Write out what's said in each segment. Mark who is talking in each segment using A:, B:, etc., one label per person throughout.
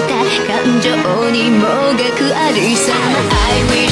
A: た感情にもがくありさ。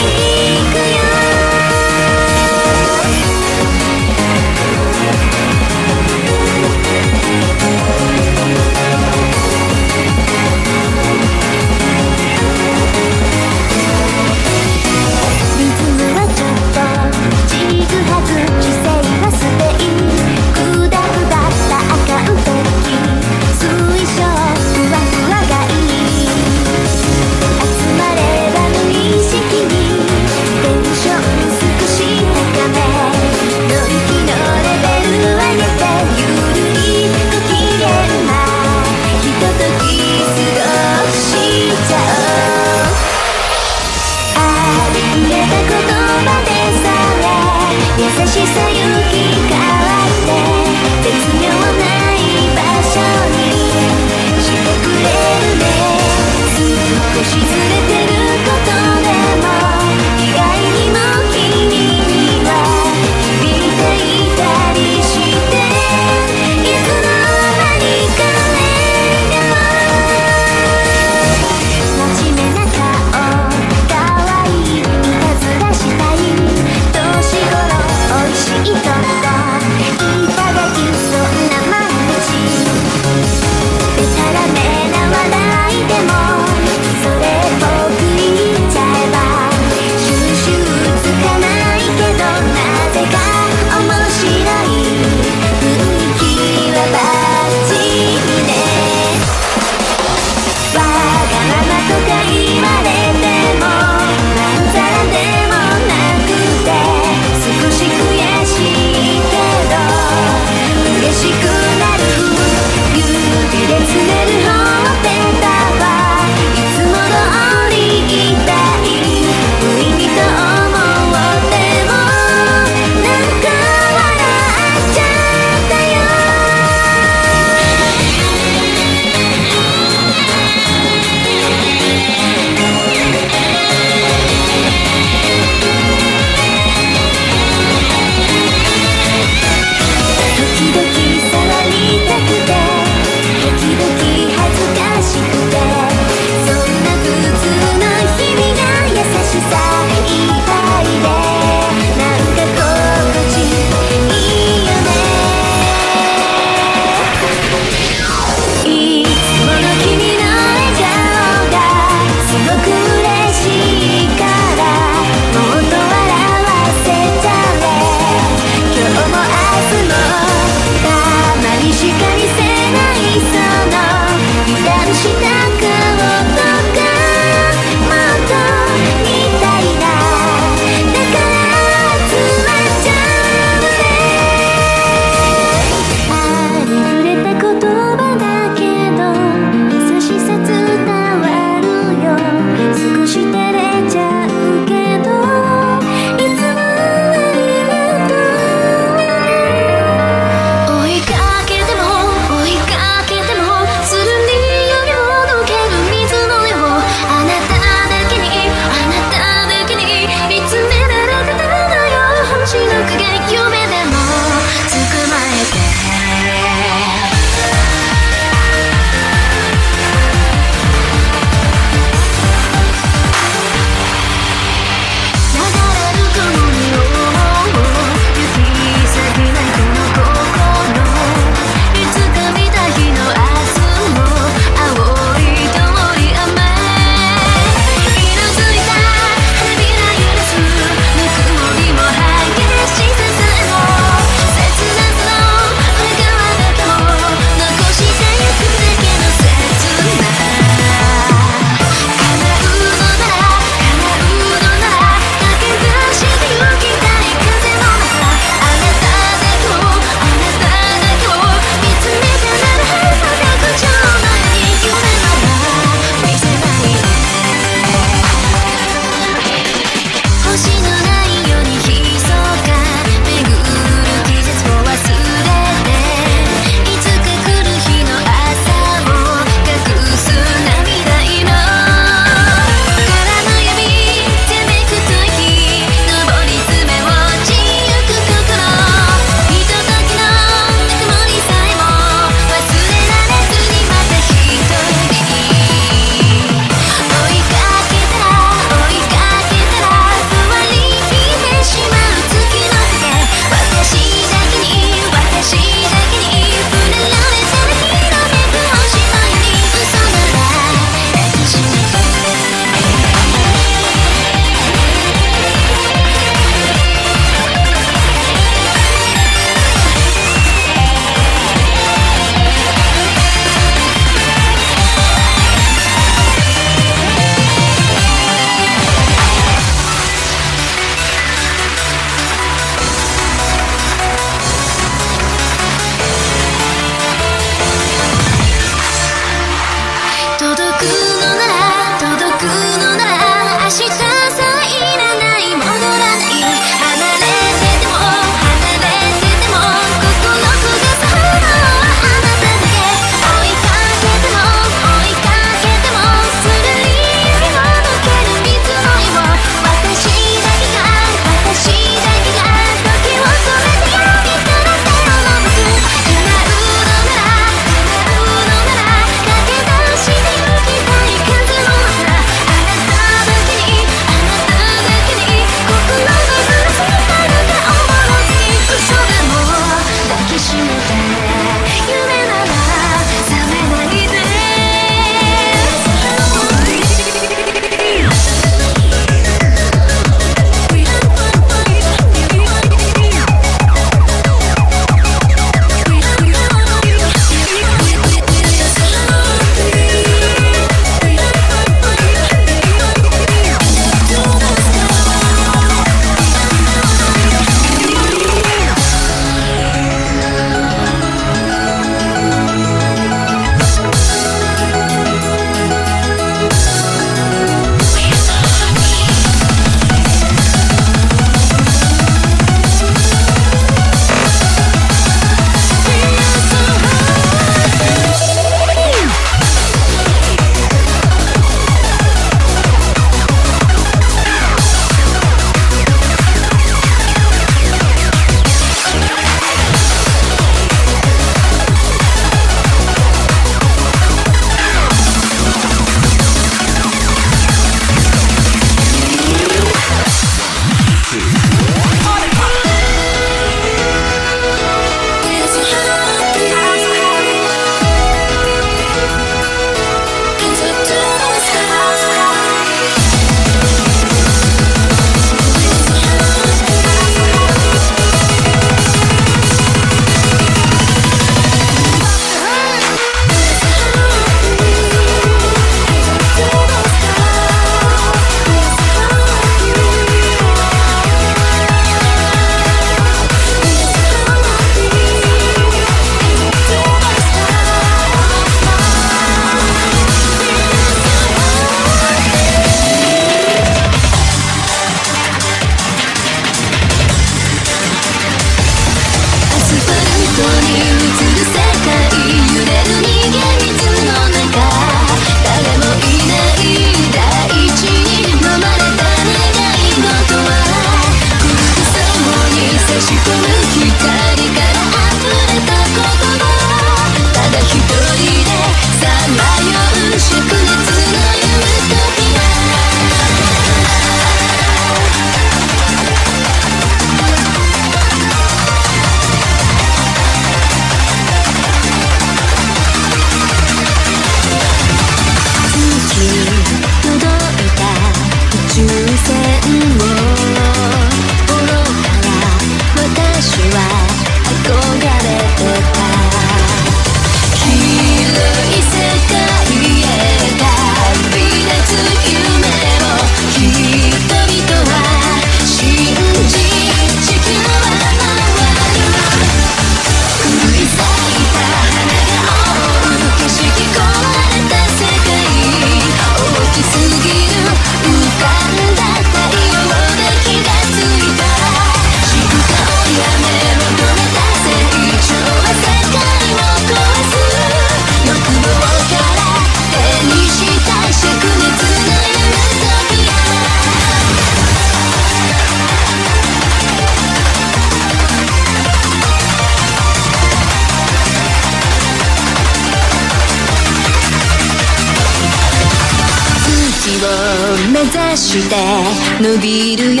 A: い
B: る欲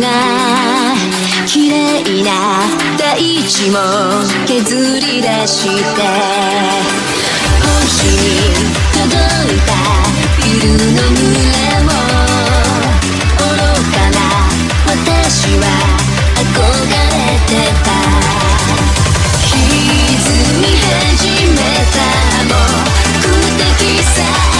B: が綺麗な大地も削り出して星に届いたビルの群れを愚かな私は憧れてた歪み始めたもう
A: 無敵さ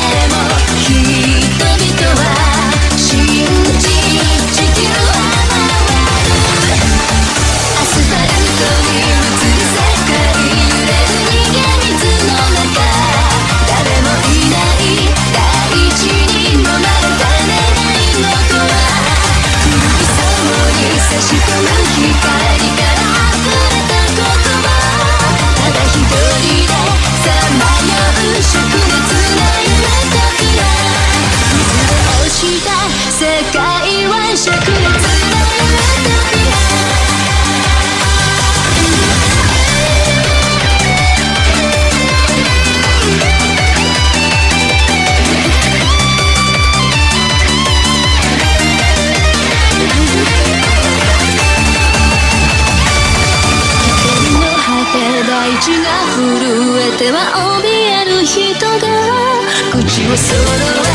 A: She was so alone.